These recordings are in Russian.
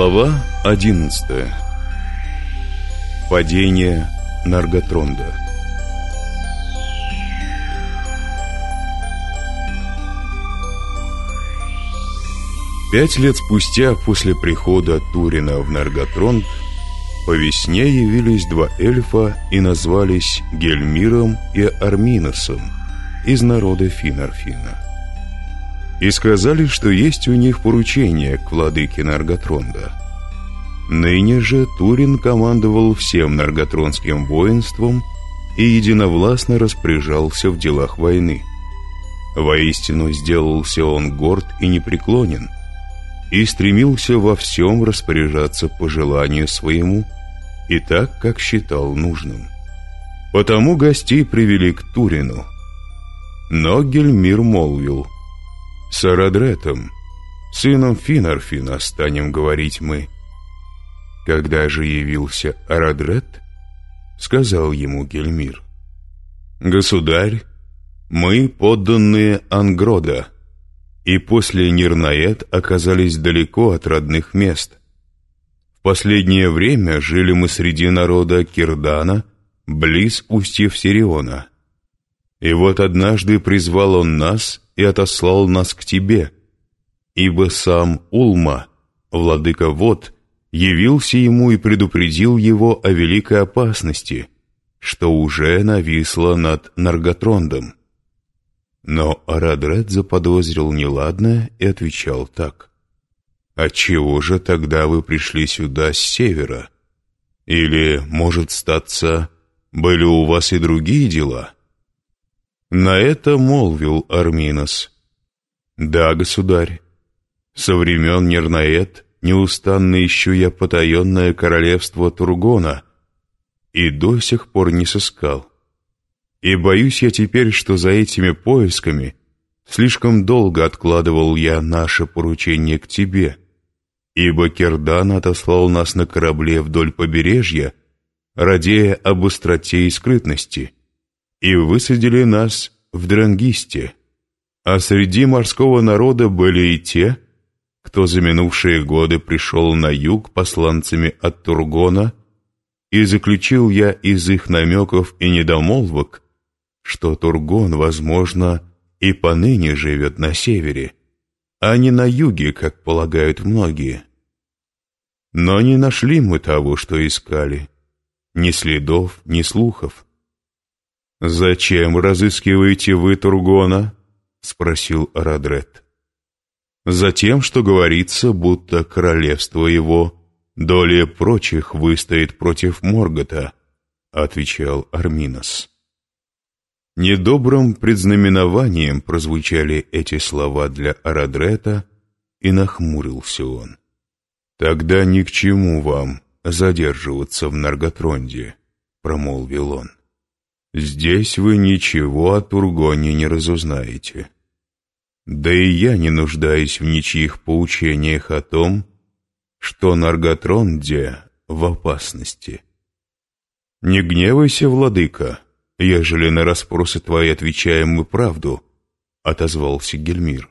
Глава 11 Падение Нарготронда. Пять лет спустя после прихода Турина в Нарготронд по весне явились два эльфа и назвались Гельмиром и Арминосом из народа Финарфина и сказали, что есть у них поручение к владыке Нарготронда. Ныне же Турин командовал всем нарготронским воинством и единовластно распоряжался в делах войны. Воистину сделался он горд и непреклонен, и стремился во всем распоряжаться по желанию своему и так, как считал нужным. Потому гостей привели к Турину. Но Гельмир молвил — с Арадретом, сыном Финарфина, станем говорить мы. Когда же явился Арадрет, сказал ему Гельмир, «Государь, мы подданные Ангрода, и после Нирнаэт оказались далеко от родных мест. В последнее время жили мы среди народа Кирдана, близ устьев Сириона. И вот однажды призвал он нас и отослал нас к тебе, ибо сам Улма, владыка вод, явился ему и предупредил его о великой опасности, что уже нависло над Нарготрондом. Но Арадред заподозрил неладное и отвечал так. «Отчего же тогда вы пришли сюда с севера? Или, может статься, были у вас и другие дела?» На это молвил Арминос. «Да, государь, со времен Нернаэт неустанно ищу я потаенное королевство Тургона и до сих пор не сыскал. И боюсь я теперь, что за этими поисками слишком долго откладывал я наше поручение к тебе, ибо Кердан отослал нас на корабле вдоль побережья, радея об остроте и скрытности» и высадили нас в Дрангисте. А среди морского народа были и те, кто за минувшие годы пришел на юг посланцами от Тургона, и заключил я из их намеков и недомолвок, что Тургон, возможно, и поныне живет на севере, а не на юге, как полагают многие. Но не нашли мы того, что искали, ни следов, ни слухов. «Зачем разыскиваете вы Тургона?» — спросил Арадрет. «Затем, что говорится, будто королевство его долей прочих выстоит против Моргота», — отвечал Арминос. Недобрым предзнаменованием прозвучали эти слова для Арадрета, и нахмурился он. «Тогда ни к чему вам задерживаться в Нарготронде», — промолвил он. Здесь вы ничего о Тургоне не разузнаете. Да и я не нуждаюсь в ничьих поучениях о том, что Нарготронде в опасности. Не гневайся, владыка, ежели на расспросы твои отвечаем мы правду, — отозвался Гельмир.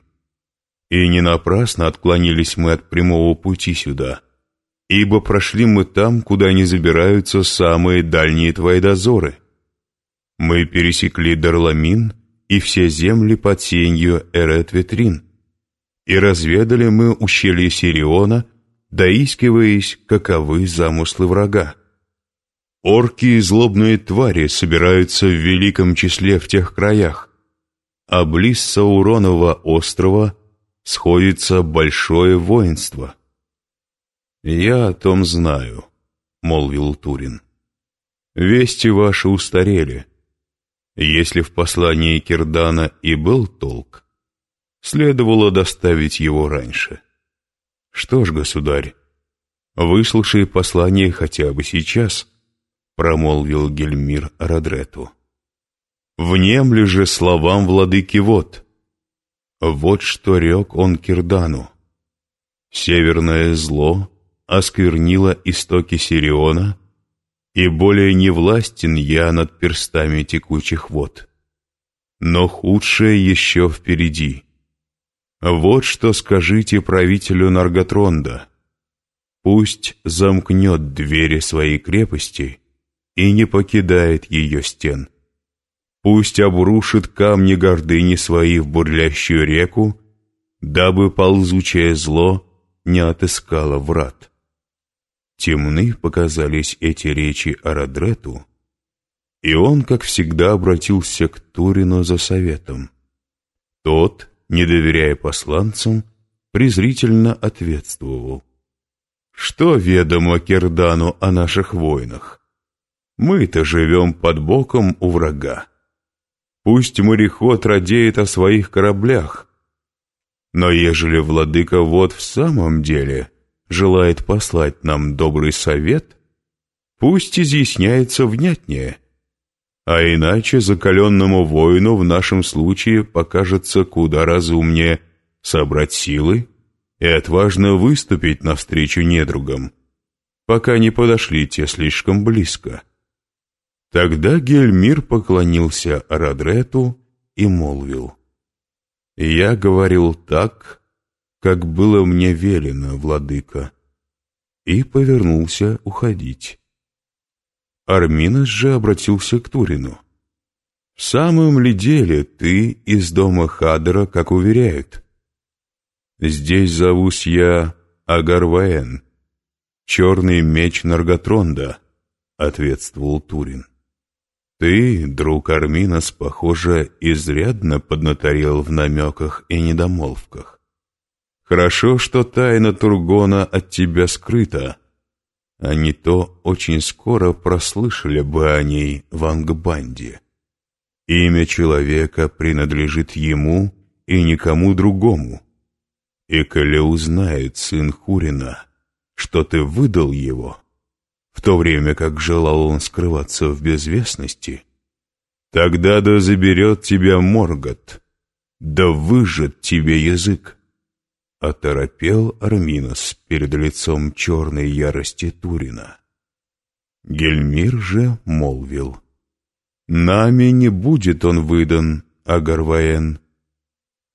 И не напрасно отклонились мы от прямого пути сюда, ибо прошли мы там, куда не забираются самые дальние твои дозоры — мы пересекли Дарламин и все земли под сенью Эрет-Ветрин, и разведали мы ущелье Сириона, доискиваясь, каковы замыслы врага. Орки и злобные твари собираются в великом числе в тех краях, а близ Сауронова острова сходится большое воинство. «Я о том знаю», — молвил Турин. «Вести ваши устарели, если в послании Кирдана и был толк, следовало доставить его раньше. Что ж, государь, выслушай послание хотя бы сейчас, промолвил Гельмир Радрету. Внемли же словам владыки вот. Вот что рек он Кирдану. Северное зло осквернило истоки Сириона и более не властен я над перстами текучих вод. Но худшее еще впереди. Вот что скажите правителю Нарготронда. пусть замкнет двери своей крепости и не покидает ее стен. Пусть обрушит камни гордыни свои в бурлящую реку, дабы ползучее зло не отыскало врат. Темны показались эти речи Арадрету, и он, как всегда, обратился к Турину за советом. Тот, не доверяя посланцам, презрительно ответствовал. «Что ведомо Кердану о наших войнах? Мы-то живем под боком у врага. Пусть мореход радеет о своих кораблях, но ежели владыка вот в самом деле желает послать нам добрый совет, пусть изъясняется внятнее» а иначе закаленному воину в нашем случае покажется куда разумнее собрать силы и отважно выступить навстречу недругам, пока не подошли те слишком близко. Тогда Гельмир поклонился Радрету и молвил, «Я говорил так, как было мне велено, владыка», и повернулся уходить. Арминос же обратился к Турину. «В самом ли деле ты из дома Хадера, как уверяют?» «Здесь зовусь я Агарваен, черный меч Нарготронда», — ответствовал Турин. «Ты, друг Арминос, похоже, изрядно поднаторел в намеках и недомолвках. Хорошо, что тайна Тургона от тебя скрыта, а не то очень скоро прослышали бы о ней в Ангбанде. Имя человека принадлежит ему и никому другому. И коли узнает сын Хурина, что ты выдал его, в то время как желал он скрываться в безвестности, тогда да заберет тебя Моргот, да выжжет тебе язык. Оторопел Арминос перед лицом черной ярости Турина. Гельмир же молвил. «Нами не будет он выдан, Агарваен.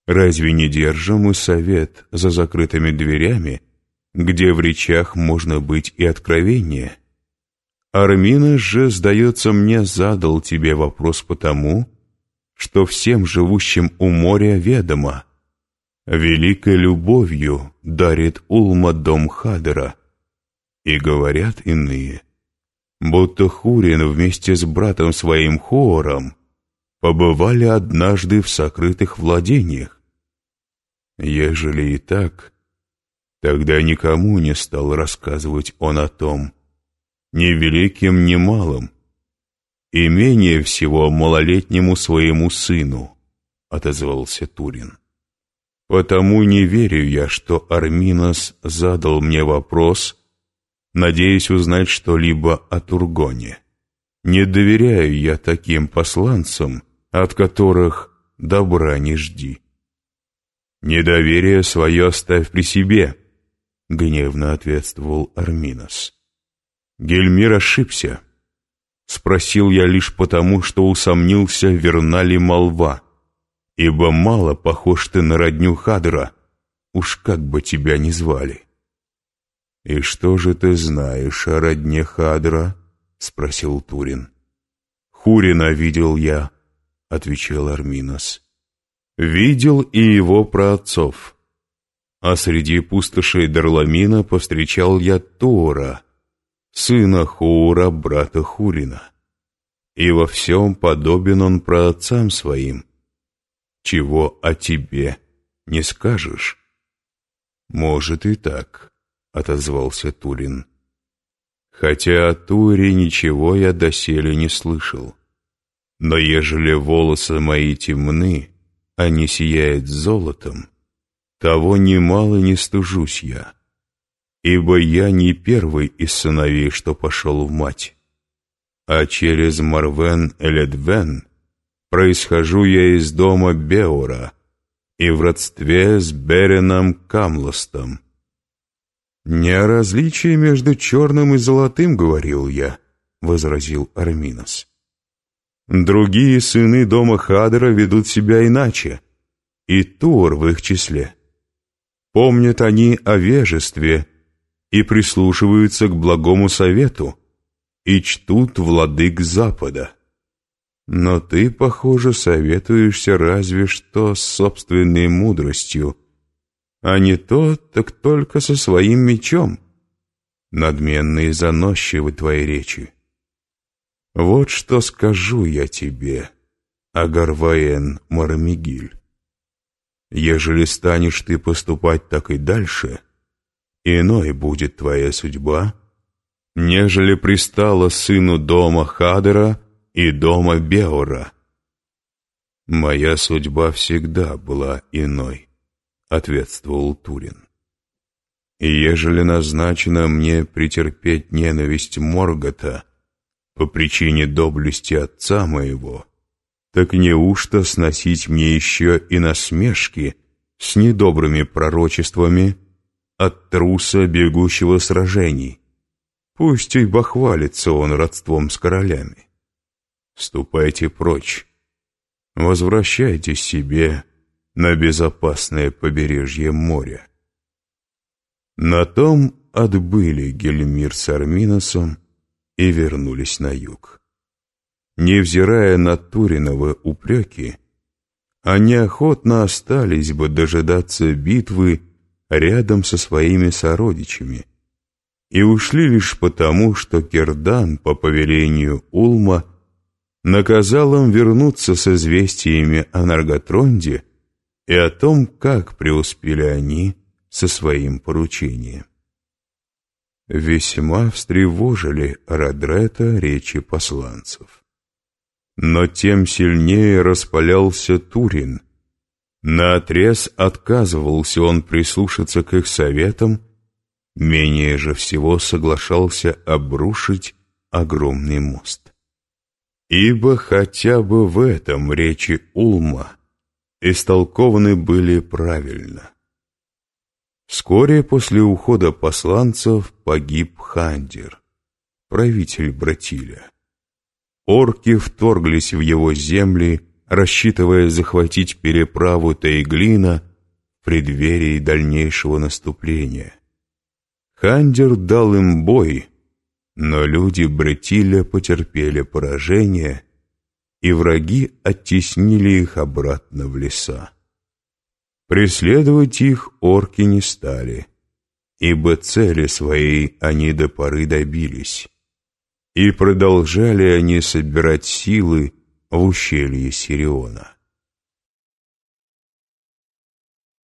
Разве не держим мы совет за закрытыми дверями, где в речах можно быть и откровение? Арминос же, сдается мне, задал тебе вопрос потому, что всем живущим у моря ведомо, Великой любовью дарит Улма дом Хадера. И говорят иные, будто Хурин вместе с братом своим Хоором побывали однажды в сокрытых владениях. Ежели и так, тогда никому не стал рассказывать он о том, ни великим, ни малым, и менее всего малолетнему своему сыну, отозвался Турин. Потому не верю я, что Арминос задал мне вопрос, надеясь узнать что-либо о Тургоне. Не доверяю я таким посланцам, от которых добра не жди. «Недоверие свое оставь при себе», — гневно ответствовал Арминос. Гельмир ошибся. Спросил я лишь потому, что усомнился, верна ли молва ибо мало похож ты на родню Хадра, уж как бы тебя ни звали. «И что же ты знаешь о родне Хадра?» — спросил Турин. «Хурина видел я», — отвечал Арминос. «Видел и его праотцов. А среди пустошей Дарламина повстречал я Тора, сына Хура, брата Хурина. И во всем подобен он праотцам своим» чего о тебе не скажешь. Может и так, отозвался Турин. Хотя о Туре ничего я доселе не слышал. Но ежели волосы мои темны, а не сияет золотом, того немало не стужусь я, ибо я не первый из сыновей, что пошел в мать, а через Марвен Эледвен происхожу я из дома Беура и в родстве с Береном Камлостом. «Не о различии между черным и золотым, — говорил я, — возразил Арминос. Другие сыны дома Хадера ведут себя иначе, и Тур в их числе. Помнят они о вежестве и прислушиваются к благому совету, и чтут владык Запада. Но ты, похоже, советуешься разве что с собственной мудростью, а не то, так только со своим мечом. Надменные заносчивы твои речи. Вот что скажу я тебе, Агарваен Марамигиль. Ежели станешь ты поступать так и дальше, иной будет твоя судьба, нежели пристала сыну дома Хадера и дома Беора. Моя судьба всегда была иной, ответствовал Турин. И ежели назначено мне претерпеть ненависть Моргота по причине доблести отца моего, так неужто сносить мне еще и насмешки с недобрыми пророчествами от труса, бегущего сражений? Пусть и бахвалится он родством с королями. Ступайте прочь, возвращайтесь себе на безопасное побережье моря. На том отбыли Гельмир с Арминосом и вернулись на юг. Невзирая на Туриновы упреки, они охотно остались бы дожидаться битвы рядом со своими сородичами и ушли лишь потому, что Кердан по повелению Улма наказал им вернуться с известиями о Нарготронде и о том, как преуспели они со своим поручением. Весьма встревожили Радрета речи посланцев. Но тем сильнее распалялся Турин. Наотрез отказывался он прислушаться к их советам, менее же всего соглашался обрушить огромный мост. Ибо хотя бы в этом речи Улма истолкованы были правильно. Вскоре после ухода посланцев погиб Хандер, правитель Братиля. Орки вторглись в его земли, рассчитывая захватить переправу Тайглина в преддверии дальнейшего наступления. Хандер дал им бой, но люди Бретиля потерпели поражение, и враги оттеснили их обратно в леса. Преследовать их орки не стали, ибо цели своей они до поры добились. И продолжали они собирать силы в ущелье Сириона.